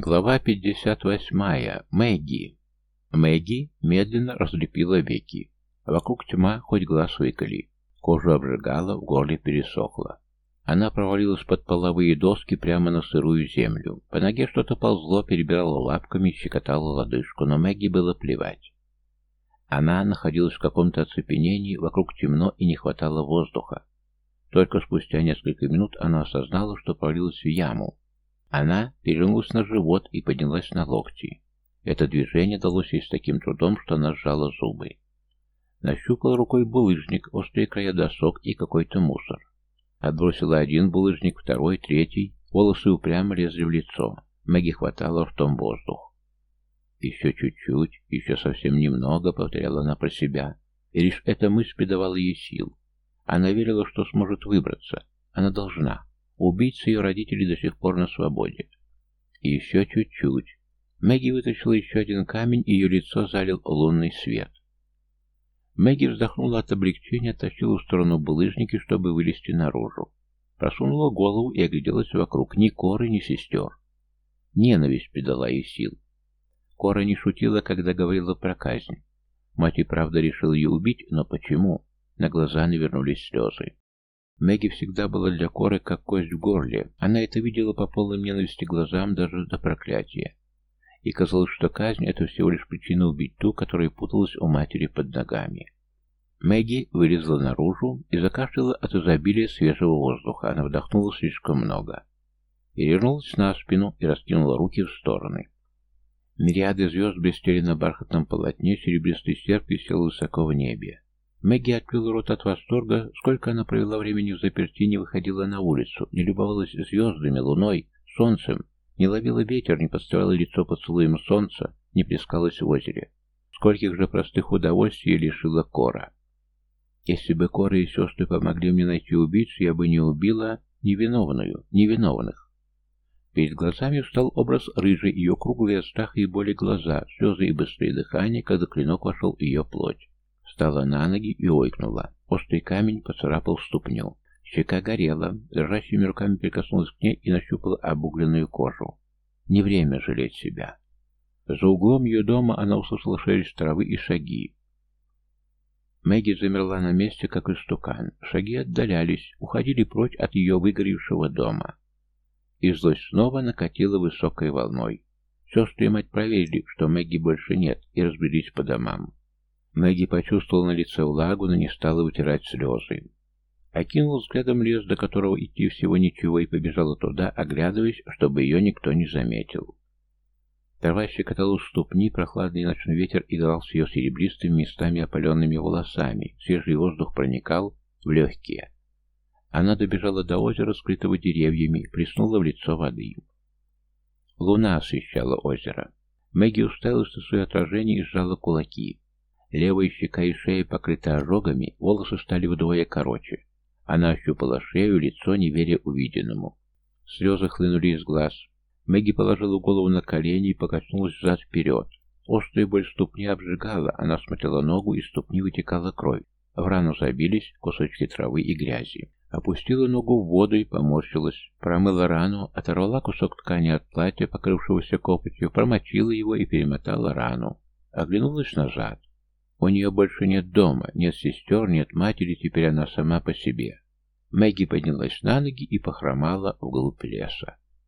Глава 58. Мэгги. Мэгги медленно разлепила веки. Вокруг тьма, хоть глаз выколи. Кожу обжигала, в горле пересохло. Она провалилась под половые доски прямо на сырую землю. По ноге что-то ползло, перебирала лапками, щекотала лодыжку, но Мэгги было плевать. Она находилась в каком-то оцепенении, вокруг темно и не хватало воздуха. Только спустя несколько минут она осознала, что провалилась в яму, она перевернулась на живот и поднялась на локти. Это движение далось ей с таким трудом, что она сжала зубы. Нащупала рукой булыжник, острые края досок и какой-то мусор. Отбросила один булыжник, второй, третий. Волосы упрямо лезли в лицо. Мэгги хватало ртом воздух. «Еще чуть-чуть, еще совсем немного», — повторяла она про себя. И лишь эта мысль придавала ей сил. Она верила, что сможет выбраться. Она должна. Убийца ее родителей до сих пор на свободе. И еще чуть-чуть. Мэгги вытащила еще один камень, и ее лицо залил лунный свет. Мэгги вздохнула от облегчения, оттащила в сторону булыжники, чтобы вылезти наружу. Просунула голову и огляделась вокруг. Ни коры, ни сестер. Ненависть придала ей сил. Кора не шутила, когда говорила про казнь. Мать и правда решила ее убить, но почему? На глаза навернулись слезы. Мэгги всегда была для Коры как кость в горле. Она это видела по полным ненависти глазам даже до проклятия. И казалось, что казнь — это всего лишь причина убить ту, которая путалась у матери под ногами. Мэгги вылезла наружу и закашляла от изобилия свежего воздуха. Она вдохнула слишком много. Перевернулась на спину и раскинула руки в стороны. Мириады звезд блестели на бархатном полотне, серебристый серп висел высоко в небе. Мэгги открыла рот от восторга, сколько она провела времени в заперти, не выходила на улицу, не любовалась звездами, луной, солнцем, не ловила ветер, не подставляла лицо поцелуем солнца, не плескалась в озере. Скольких же простых удовольствий лишила Кора. Если бы Кора и сестры помогли мне найти убийцу, я бы не убила невиновную, невиновных. Перед глазами встал образ рыжей, ее круглые от страха и боли глаза, слезы и быстрое дыхание, когда клинок вошел в ее плоть. Встала на ноги и ойкнула. Острый камень поцарапал ступню. Щека горела, дрожащими руками прикоснулась к ней и нащупала обугленную кожу. Не время жалеть себя. За углом ее дома она услышала шелест травы и шаги. Мэгги замерла на месте, как истукан. Шаги отдалялись, уходили прочь от ее выгоревшего дома. И злость снова накатила высокой волной. Сестры и мать проверили, что Мэгги больше нет, и разбились по домам. Мэгги почувствовала на лице влагу, но не стала вытирать слезы. Окинула взглядом лес, до которого идти всего ничего, и побежала туда, оглядываясь, чтобы ее никто не заметил. Трава щекотала ступни, прохладный ночной ветер играл с ее серебристыми местами опаленными волосами, свежий воздух проникал в легкие. Она добежала до озера, скрытого деревьями, плеснула в лицо воды. Луна освещала озеро. Мэгги уставилась на свое отражение и сжала кулаки. Левая щека и шея покрыты ожогами, волосы стали вдвое короче. Она ощупала шею, лицо, не веря увиденному. Слезы хлынули из глаз. Мэгги положила голову на колени и покачнулась взад-вперед. Острая боль ступни обжигала, она смотрела ногу, и ступни вытекала кровь. В рану забились кусочки травы и грязи. Опустила ногу в воду и поморщилась. Промыла рану, оторвала кусок ткани от платья, покрывшегося копотью, промочила его и перемотала рану. Оглянулась назад. У нее больше нет дома, нет сестер, нет матери, теперь она сама по себе. Мэгги поднялась на ноги и похромала вглубь леса.